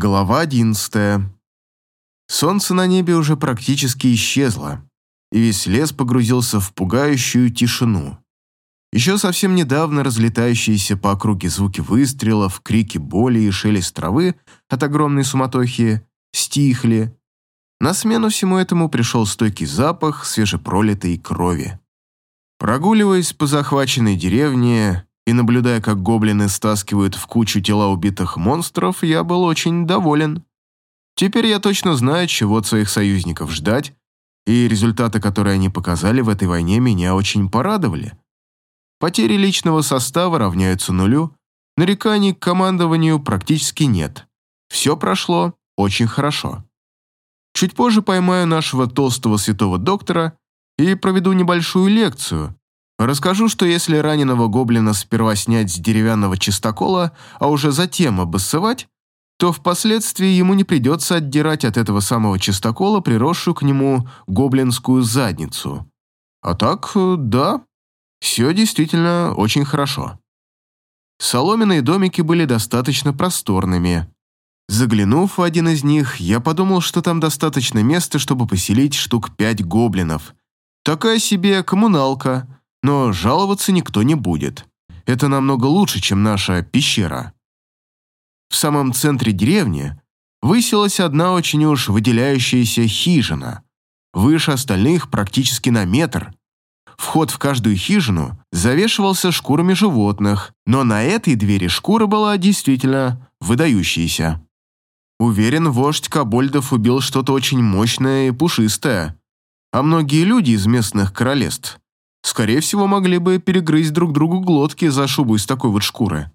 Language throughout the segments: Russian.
Глава одиннадцатая. Солнце на небе уже практически исчезло, и весь лес погрузился в пугающую тишину. Еще совсем недавно разлетающиеся по округе звуки выстрелов, крики боли и шелест травы от огромной суматохи стихли. На смену всему этому пришел стойкий запах свежепролитой крови. Прогуливаясь по захваченной деревне, и наблюдая, как гоблины стаскивают в кучу тела убитых монстров, я был очень доволен. Теперь я точно знаю, чего от своих союзников ждать, и результаты, которые они показали в этой войне, меня очень порадовали. Потери личного состава равняются нулю, нареканий к командованию практически нет. Все прошло очень хорошо. Чуть позже поймаю нашего толстого святого доктора и проведу небольшую лекцию, Расскажу, что если раненого гоблина сперва снять с деревянного чистокола, а уже затем обоссывать, то впоследствии ему не придется отдирать от этого самого чистокола приросшую к нему гоблинскую задницу. А так, да, все действительно очень хорошо. Соломенные домики были достаточно просторными. Заглянув в один из них, я подумал, что там достаточно места, чтобы поселить штук пять гоблинов. Такая себе коммуналка – но жаловаться никто не будет. Это намного лучше, чем наша пещера. В самом центре деревни высилась одна очень уж выделяющаяся хижина, выше остальных практически на метр. Вход в каждую хижину завешивался шкурами животных, но на этой двери шкура была действительно выдающаяся. Уверен, вождь Кабольдов убил что-то очень мощное и пушистое, а многие люди из местных королевств скорее всего, могли бы перегрызть друг другу глотки за шубу из такой вот шкуры.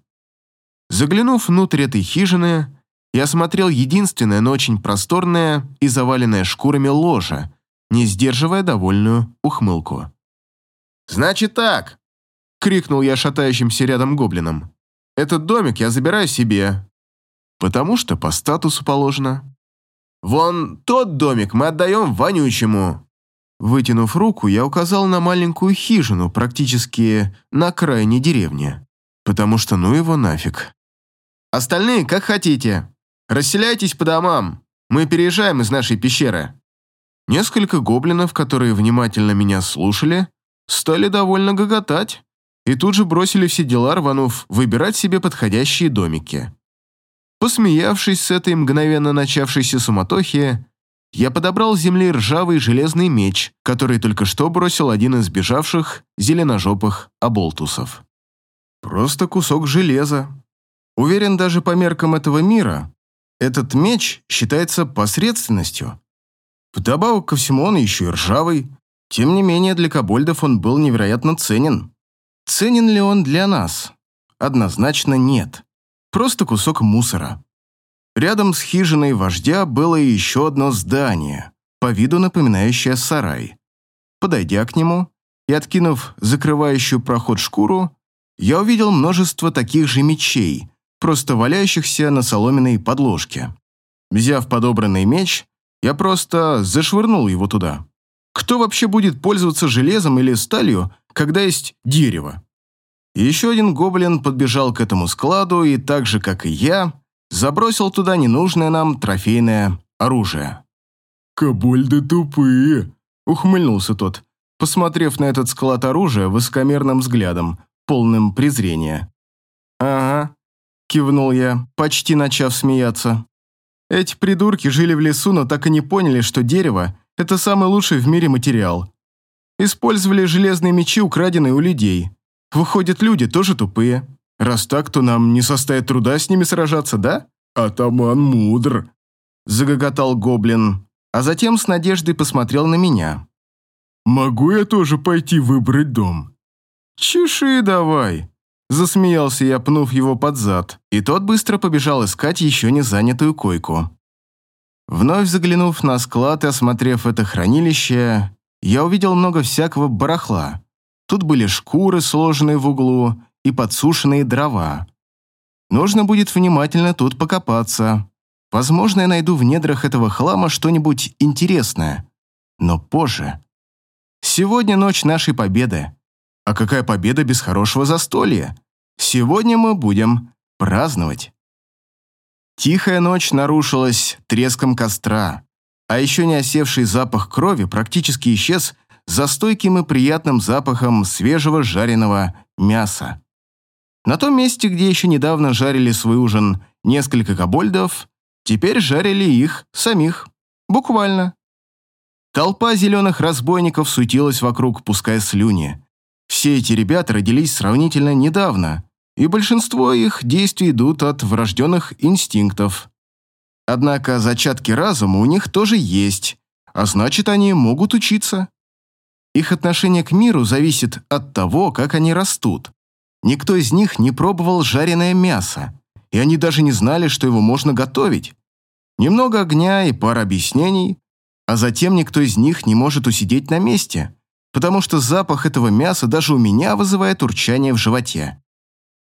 Заглянув внутрь этой хижины, я осмотрел единственное, но очень просторное и заваленное шкурами ложе, не сдерживая довольную ухмылку. «Значит так!» — крикнул я шатающимся рядом гоблином. «Этот домик я забираю себе, потому что по статусу положено. Вон тот домик мы отдаем вонючему, Вытянув руку, я указал на маленькую хижину, практически на окраине деревни. Потому что ну его нафиг. Остальные как хотите. Расселяйтесь по домам. Мы переезжаем из нашей пещеры. Несколько гоблинов, которые внимательно меня слушали, стали довольно гоготать и тут же бросили все дела, рванув выбирать себе подходящие домики. Посмеявшись с этой мгновенно начавшейся суматохи, я подобрал с земли ржавый железный меч, который только что бросил один из бежавших зеленожопых оболтусов. Просто кусок железа. Уверен, даже по меркам этого мира, этот меч считается посредственностью. Вдобавок ко всему он еще и ржавый. Тем не менее, для кобольдов он был невероятно ценен. Ценен ли он для нас? Однозначно нет. Просто кусок мусора. Рядом с хижиной вождя было еще одно здание, по виду напоминающее сарай. Подойдя к нему и откинув закрывающую проход шкуру, я увидел множество таких же мечей, просто валяющихся на соломенной подложке. Взяв подобранный меч, я просто зашвырнул его туда. Кто вообще будет пользоваться железом или сталью, когда есть дерево? еще один гоблин подбежал к этому складу и так же, как и я, забросил туда ненужное нам трофейное оружие. «Кобольды тупые», — ухмыльнулся тот, посмотрев на этот склад оружия высокомерным взглядом, полным презрения. «Ага», — кивнул я, почти начав смеяться. «Эти придурки жили в лесу, но так и не поняли, что дерево — это самый лучший в мире материал. Использовали железные мечи, украденные у людей. Выходят, люди тоже тупые. Раз так, то нам не составит труда с ними сражаться, да? Атаман мудр, загоготал гоблин, а затем с надеждой посмотрел на меня. Могу я тоже пойти выбрать дом? Чеши давай, засмеялся я, пнув его под зад, и тот быстро побежал искать еще не занятую койку. Вновь заглянув на склад и осмотрев это хранилище, я увидел много всякого барахла. Тут были шкуры, сложенные в углу, и подсушенные дрова. Нужно будет внимательно тут покопаться. Возможно, я найду в недрах этого хлама что-нибудь интересное. Но позже. Сегодня ночь нашей победы. А какая победа без хорошего застолья? Сегодня мы будем праздновать. Тихая ночь нарушилась треском костра, а еще не осевший запах крови практически исчез за стойким и приятным запахом свежего жареного мяса. На том месте, где еще недавно жарили свой ужин несколько кобольдов, теперь жарили их самих. Буквально. Толпа зеленых разбойников суетилась вокруг, пуская слюни. Все эти ребята родились сравнительно недавно, и большинство их действий идут от врожденных инстинктов. Однако зачатки разума у них тоже есть, а значит, они могут учиться. Их отношение к миру зависит от того, как они растут. Никто из них не пробовал жареное мясо, и они даже не знали, что его можно готовить. Немного огня и пара объяснений, а затем никто из них не может усидеть на месте, потому что запах этого мяса даже у меня вызывает урчание в животе.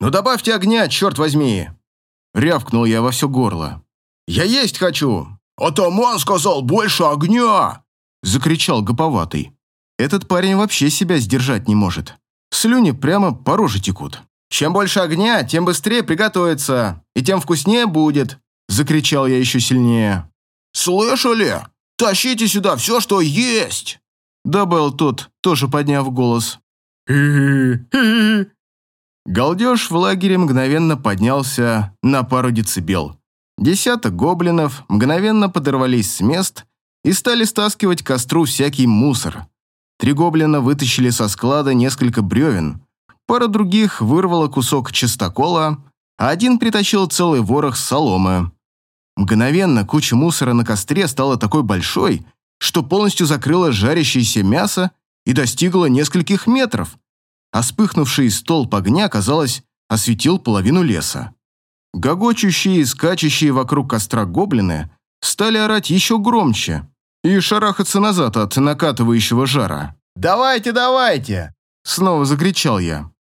«Ну добавьте огня, черт возьми!» Рявкнул я во все горло. «Я есть хочу!» «Атаман сказал, больше огня!» Закричал гоповатый. Этот парень вообще себя сдержать не может. Слюни прямо по роже текут. «Чем больше огня, тем быстрее приготовится, и тем вкуснее будет!» Закричал я еще сильнее. «Слышали? Тащите сюда все, что есть!» Добавил тот, тоже подняв голос. Галдеж в лагере мгновенно поднялся на пару децибел. Десяток гоблинов мгновенно подорвались с мест и стали стаскивать к костру всякий мусор. Три гоблина вытащили со склада несколько бревен, пара других вырвала кусок чистокола, а один притащил целый ворох соломы. Мгновенно куча мусора на костре стала такой большой, что полностью закрыла жарящееся мясо и достигла нескольких метров а вспыхнувший столб огня, казалось, осветил половину леса. Гогочущие и скачущие вокруг костра гоблины стали орать еще громче и шарахаться назад от накатывающего жара. «Давайте, давайте!» — снова закричал я.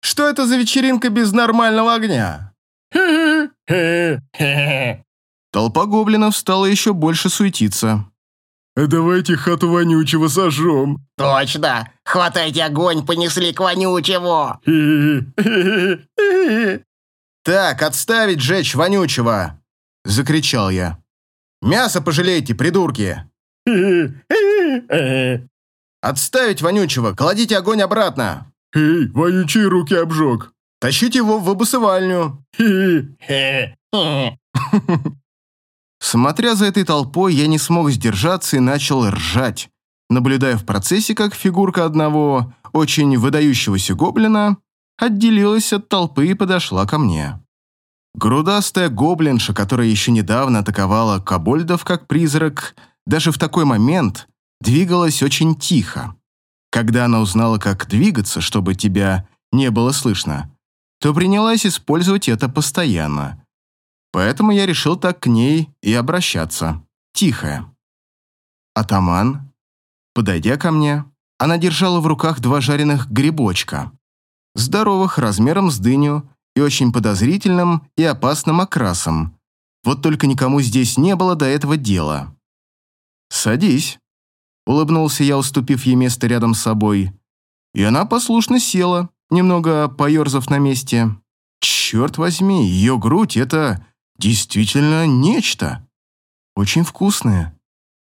«Что это за вечеринка без нормального огня?» Толпа гоблинов стала еще больше суетиться. А давайте хату вонючего сожжем. Точно! Хватайте огонь, понесли к вонючему! Так, отставить жечь вонючего! Закричал я. Мясо пожалейте, придурки! Отставить вонючего, кладите огонь обратно! Эй, вонючий руки обжег! Тащите его в обосывальню! Смотря за этой толпой, я не смог сдержаться и начал ржать, наблюдая в процессе, как фигурка одного очень выдающегося гоблина отделилась от толпы и подошла ко мне. Грудастая гоблинша, которая еще недавно атаковала кобольдов как призрак, даже в такой момент двигалась очень тихо. Когда она узнала, как двигаться, чтобы тебя не было слышно, то принялась использовать это постоянно. Поэтому я решил так к ней и обращаться. Тихая. Атаман, подойдя ко мне, она держала в руках два жареных грибочка. Здоровых, размером с дыню и очень подозрительным и опасным окрасом. Вот только никому здесь не было до этого дела. «Садись», — улыбнулся я, уступив ей место рядом с собой. И она послушно села, немного поерзав на месте. Черт возьми, ее грудь — это действительно нечто. Очень вкусное,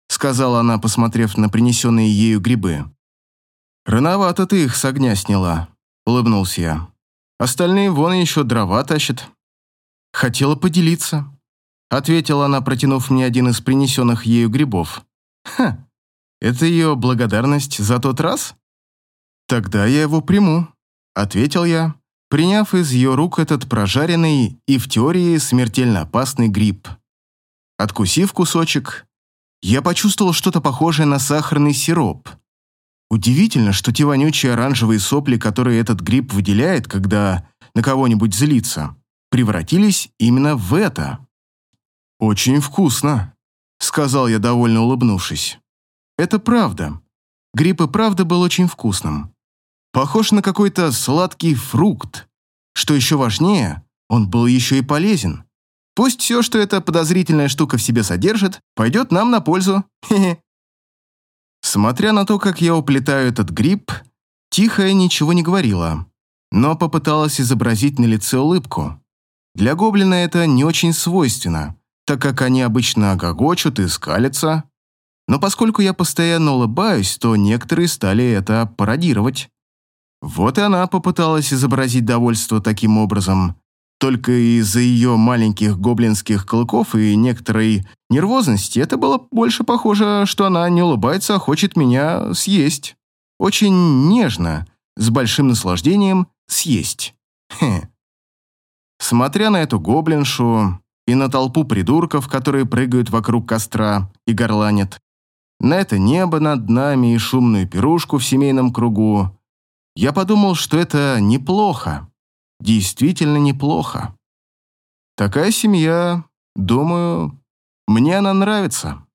сказала она, посмотрев на принесенные ею грибы. Рановато ты их с огня сняла, улыбнулся я. Остальные вон еще дрова тащат. Хотела поделиться, ответила она, протянув мне один из принесенных ею грибов. Ха, это ее благодарность за тот раз? Тогда я его приму, ответил я, приняв из ее рук этот прожаренный и в теории смертельно опасный гриб. Откусив кусочек, я почувствовал что-то похожее на сахарный сироп. Удивительно, что те вонючие оранжевые сопли, которые этот гриб выделяет, когда на кого-нибудь злится, превратились именно в это. «Очень вкусно», — сказал я, довольно улыбнувшись. «Это правда. Гриб и правда был очень вкусным. Похож на какой-то сладкий фрукт. Что еще важнее, он был еще и полезен. Пусть все, что эта подозрительная штука в себе содержит, пойдет нам на пользу. Хе-хе. Смотря на то, как я уплетаю этот гриб, Тихая ничего не говорила, но попыталась изобразить на лице улыбку. Для гоблина это не очень свойственно, так как они обычно гогочут и скалятся. Но поскольку я постоянно улыбаюсь, то некоторые стали это пародировать. Вот и она попыталась изобразить довольство таким образом. Только из-за ее маленьких гоблинских клыков и некоторой нервозности это было больше похоже, что она не улыбается, а хочет меня съесть. Очень нежно, с большим наслаждением съесть. Хе. Смотря на эту гоблиншу и на толпу придурков, которые прыгают вокруг костра и горланят, на это небо над нами и шумную пирушку в семейном кругу, я подумал, что это неплохо. Действительно неплохо. Такая семья, думаю, мне она нравится.